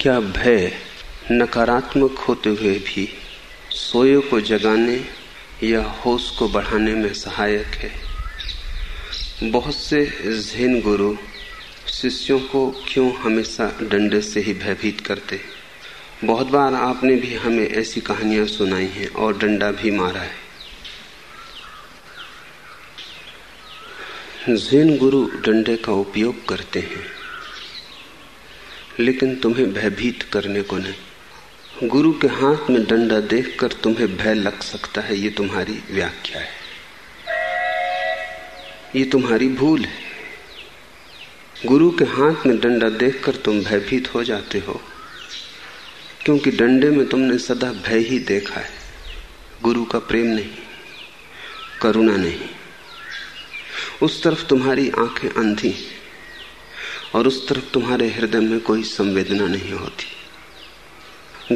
क्या भय नकारात्मक होते हुए भी सोए को जगाने या होश को बढ़ाने में सहायक है? बहुत से जैन गुरु शिष्यों को क्यों हमेशा डंडे से ही भयभीत करते? बहुत बार आपने भी हमें ऐसी कहानियाँ सुनाई हैं और डंडा भी मारा है। जैन गुरु डंडे का उपयोग करते हैं। लेकिन तुम्हें भयभीत करने को नहीं। गुरु के हाथ में डंडा देखकर तुम्हें भय लग सकता है, ये तुम्हारी व्याख्या है। ये तुम्हारी भूल है। गुरु के हाथ में डंडा देखकर तुम भयभीत हो जाते हो, क्योंकि डंडे में तुमने सदा भय ही देखा है। गुरु का प्रेम नहीं, करुणा नहीं। उस तरफ़ तुम्हारी आँखें अंधी और उस तरफ़ तुम्हारे हृदय में कोई संवेदना नहीं होती।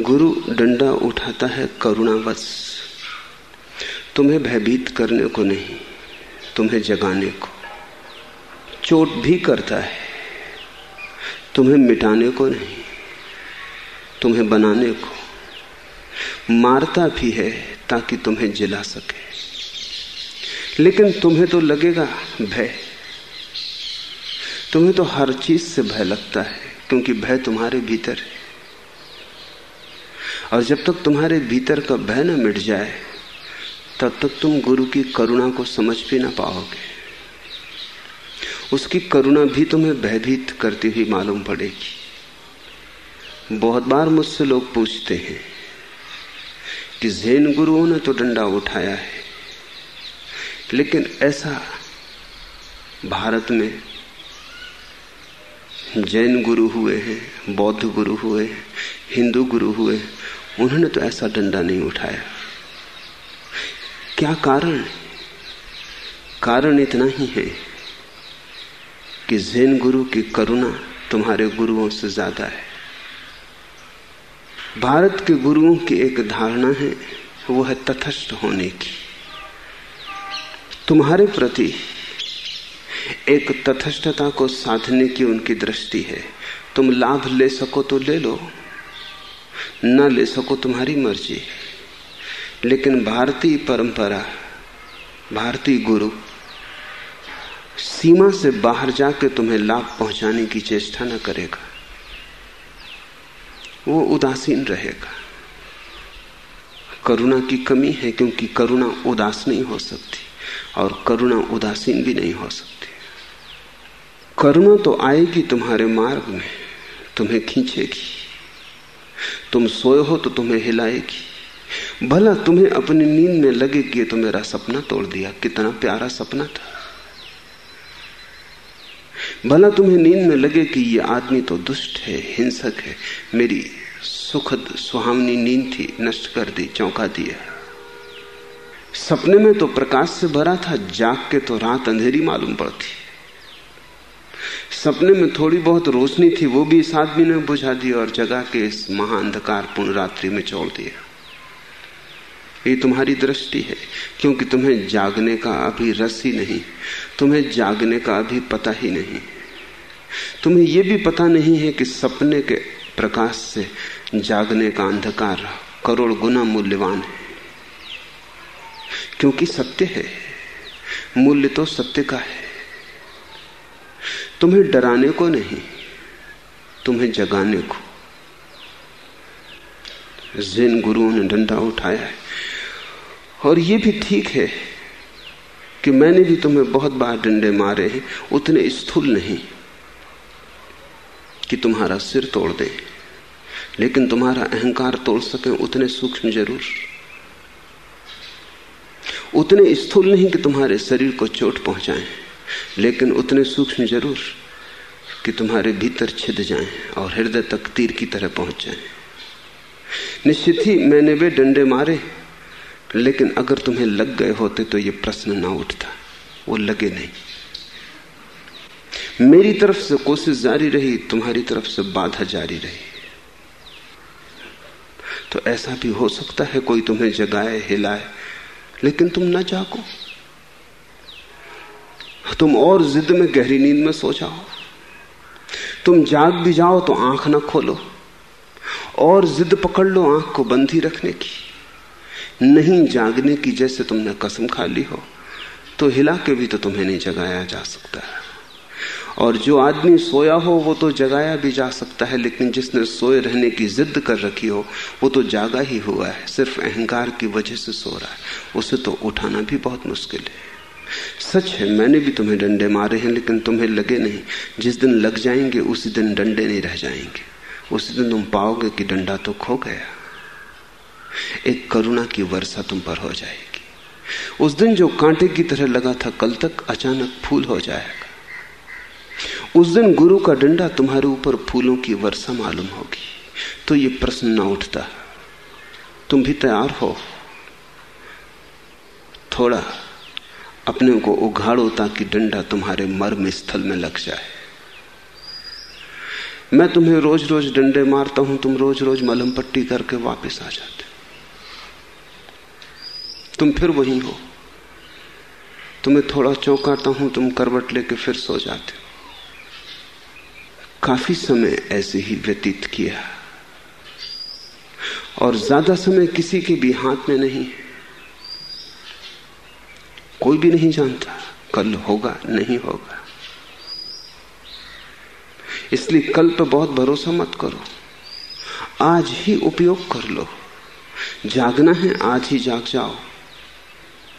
गुरु डंडा उठाता है करुणावश। तुम्हें भयभीत करने को नहीं, तुम्हें जगाने को। चोट भी करता है, तुम्हें मिटाने को नहीं, तुम्हें बनाने को। मारता भी है ताकि तुम्हें जिला सके। लेकिन तुम्हें तो लगेगा भय। तुम्हें तो हर चीज़ से भय लगता है, क्योंकि भय तुम्हारे भीतर है। और जब तक तुम्हारे भीतर का भय न मिट जाए, तब तक तुम गुरु की करुणा को समझ भी ना पाओगे। उसकी करुणा भी तुम्हें भयभीत करती हुई मालूम पड़ेगी। बहुत बार मुझसे लोग पूछते हैं कि जैन गुरुओं ने तो डंडा उठाया है, लेकिन ऐसा भारत में जैन गुरु हुए हैं, बौद्ध गुरु हुए हिंदू गुरु हुए उन्होंने तो ऐसा डंडा नहीं उठाया। क्या कारण? कारण इतना ही है कि जैन गुरु की करुणा तुम्हारे गुरुओं से ज़्यादा है। भारत के गुरुओं की एक धारणा है, वो है तथस्थ होने की। तुम्हारे प्रति एक तथस्थता को साधने की उनकी दृष्टि है। तुम लाभ ले सको तो ले लो, न ले सको तुम्हारी मर्ज़ी। लेकिन भारतीय परंपरा, भारतीय गुरु, सीमा से बाहर जाके तुम्हें लाभ पहुँचाने की चेष्टा न करेगा। वो उदासीन रहेगा। करुणा की कमी है क्योंकि करुणा उदास नहीं हो सकती और करुणा उदासीन भी नहीं हो सकती। करुणा तो आएगी तुम्हारे मार्ग में, तुम्हें खींचेगी। तुम सोए हो तो तुम्हें हिलाएगी। भला तुम्हें अपनी नींद में लगे कि तो मेरा सपना तोड़ दिया, कितना प्यारा सपना था। भला तुम्हें नींद में लगे कि ये आदमी तो दुष्ट है, हिंसक है, मेरी सुखद सुहावनी नींद थी, नष्ट कर दी, चौंका दिया। सपने में तो प्रकाश से भरा था, जाग के तो रात अंधेरी मालूम पड़ती। सपने में थोड़ी बहुत रोशनी थी, वो भी इस आदमी ने बुझा दी और जगा के इस महाअंधकार पूर्ण रात्रि में छोड़ दिया। ये तुम्हारी दृष्टि है, क्योंकि तुम्हें जागने का अभी रस ही नहीं, तुम्हें जागने का अभी पता ही नहीं। तुम्हें यह भी पता नहीं है कि सपने के प्रकाश से जागने का अंधकार करोड़ गुना मूल्यवान है। क्योंकि सत्य है, मूल्य तो सत्य का है। तुम्हें डराने को नहीं, तुम्हें जगाने को। जिन गुरुओं ने डंडा उठाया है। और ये भी ठीक है कि मैंने भी तुम्हें बहुत बार डंडे मारे हैं, उतने स्थूल नहीं कि तुम्हारा सिर तोड़ दे। लेकिन तुम्हारा अहंकार तोड़ सके, उतने सूक्ष्म ज़रूर। उतने स्थूल नहीं कि तुम्हारे शरीर को चोट पहुंचाएँ। लेकिन उतने सूक्ष्म ज़रूर कि तुम्हारे भीतर छिद जाएँ और हृदय तक तीर की तरह पहुँच जाएँ। निश्चित ही मैंने वे डंडे मारे, लेकिन अगर तुम्हें लग गए होते तो ये प्रश्न ना उठता। वो लगे नहीं। मेरी तरफ़ से कोशिश जारी रही, तुम्हारी तरफ़ से बाधा जारी रही। तो ऐसा भी हो सकता है कोई तुम्हें जगाए, हिलाए, लेकिन तुम ना जागो। तुम और जिद में गहरी नींद में सो जाओ। तुम जाग भी जाओ तो आँख ना खोलो। और जिद पकड़ लो आँख को बंद ही रखने की। नहीं जागने की जैसे तुमने कसम खा ली हो तो हिला के भी तो तुम्हें नहीं जगाया जा सकता है। और जो आदमी सोया हो, वो तो जगाया भी जा सकता है, लेकिन जिसने सोए रहने की जिद कर रखी हो, वो तो जागा ही हुआ है। सिर्फ़ अहंकार की वजह से सो रहा है। उसे तो उठाना भी बहुत मुश्किल है। सच है, मैंने भी तुम्हें डंडे मारे हैं, लेकिन तुम्हें लगे नहीं। जिस दिन लग जाएँगे, उसी दिन डंडे नहीं रह जाएँगे। उसी दिन तुम पाओगे कि डंडा तो खो गया। एक करुणा की वर्षा तुम पर हो जाएगी। उस दिन जो कांटे की तरह लगा था, कल तक अचानक फूल हो जाएगा। उस दिन गुरु का डंडा तुम्हारे ऊपर फूलों की वर्षा मालूम होगी। तो ये प्रश्न न उठता। तुम भी तैयार हो। थोड़ा अपने को उघाड़ो ताकि डंडा तुम्हारे मर्म स्थल में लग जाए। मैं तुम्हें रोज रोज डंडे मारता हूँ, तुम रोज रोज मलम पट्टी करके वापस आ जाते तुम फिर वही हो। तुम्हें थोड़ा चौंकाता हूँ, तुम करवट लेके फिर सो जाते हो। काफ़ी समय ऐसे ही व्यतीत किया। और ज़्यादा समय किसी के भी हाथ में नहीं कोई भी नहीं जानता। कल होगा, नहीं होगा। इसलिए कल पर बहुत भरोसा मत करो। आज ही उपयोग कर लो। जागना है, आज ही जाग जाओ।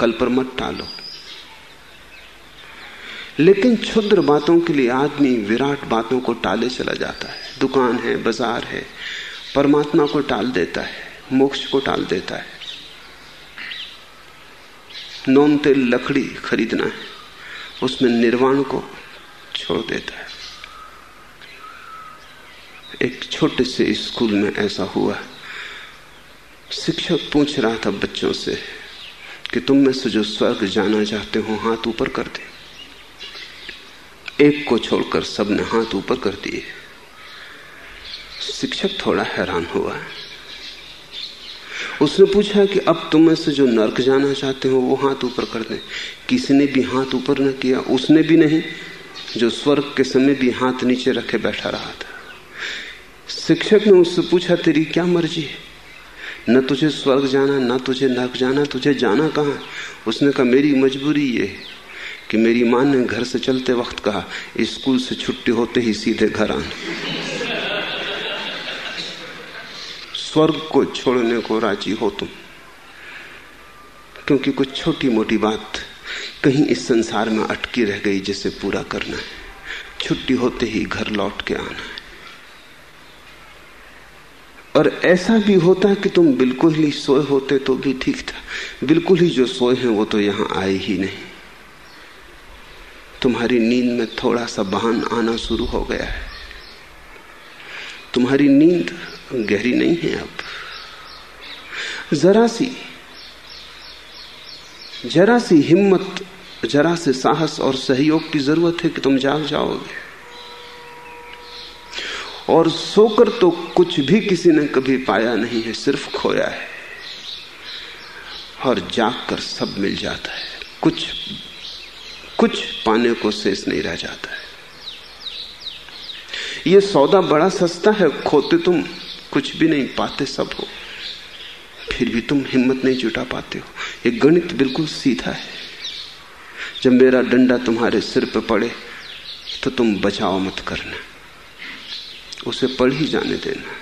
कल पर मत टालो। लेकिन क्षुद्र बातों के लिए आदमी विराट बातों को टाले चला जाता है। दुकान है, बाज़ार है, परमात्मा को टाल देता है, मोक्ष को टाल देता है। नौन तेल लकड़ी खरीदना है, उसमें निर्वाण को छोड़ देता है। एक छोटे से स्कूल में ऐसा हुआ। शिक्षक पूछ रहा था बच्चों से कि तुम में से जो स्वर्ग जाना चाहते हो, हाथ ऊपर कर दे। एक को छोड़कर सबने हाथ ऊपर कर दिए। शिक्षक थोड़ा हैरान हुआ। उसने पूछा कि अब तुम से जो नर्क जाना चाहते हो, वो हाथ ऊपर कर दें। किसी ने भी हाथ ऊपर न किया, उसने भी नहीं, जो स्वर्ग के समय भी हाथ नीचे रखे बैठा रहा था। शिक्षक ने उससे पूछा, तेरी क्या मर्ज़ी है? न तुझे स्वर्ग जाना, न तुझे नर्क जाना, तुझे जाना कहाँ? उसने कहा, मेरी मजबूरी ये है कि मेरी माँ ने घर से चलते वक्त कहा, स्कूल से छुट्टी होते ही सीधे घर आना। स्वर्ग को छोड़ने को राज़ी हो तुम। क्योंकि कुछ छोटी मोटी बात कहीं इस संसार में अटकी रह गई जिसे पूरा करना है। छुट्टी होते ही घर लौट के आना है। और ऐसा भी होता है कि तुम बिल्कुल ही सोए होते तो भी ठीक था। बिल्कुल ही जो सोए हैं वो तो यहाँ आए ही नहीं। तुम्हारी नींद में थोड़ा सा बहान आना शुरू हो गया है। तुम्हारी नींद गहरी नहीं है अब जरा सी जरा सी हिम्मत, जरा से साहस और सहयोग की ज़रूरत है कि तुम जाग जाओगे। और सोकर तो कुछ भी किसी ने कभी पाया नहीं है, सिर्फ़ खोया है। और जाग कर सब मिल जाता है। कुछ कुछ पाने को शेष नहीं रह जाता है। यह सौदा बड़ा सस्ता है, खोते तुम। कुछ भी नहीं पाते सब हो। फिर भी तुम हिम्मत नहीं जुटा पाते हो। ये गणित बिल्कुल सीधा है। जब मेरा डंडा तुम्हारे सिर पर पड़े तो तुम बचाओ मत करना। उसे पढ़ ही जाने देना।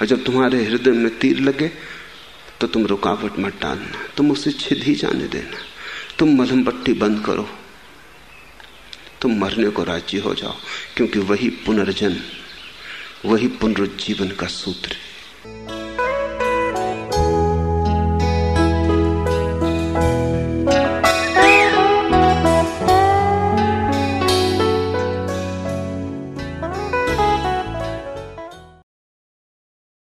और जब तुम्हारे हृदय में तीर लगे तो तुम रुकावट मत डालना। तुम उसे छिद ही जाने देना। तुम मलहम पट्टी बंद करो। तुम मरने को राज़ी हो जाओ, क्योंकि वही पुनर्जन्म वही पुनरुज्जीवन का सूत्र है।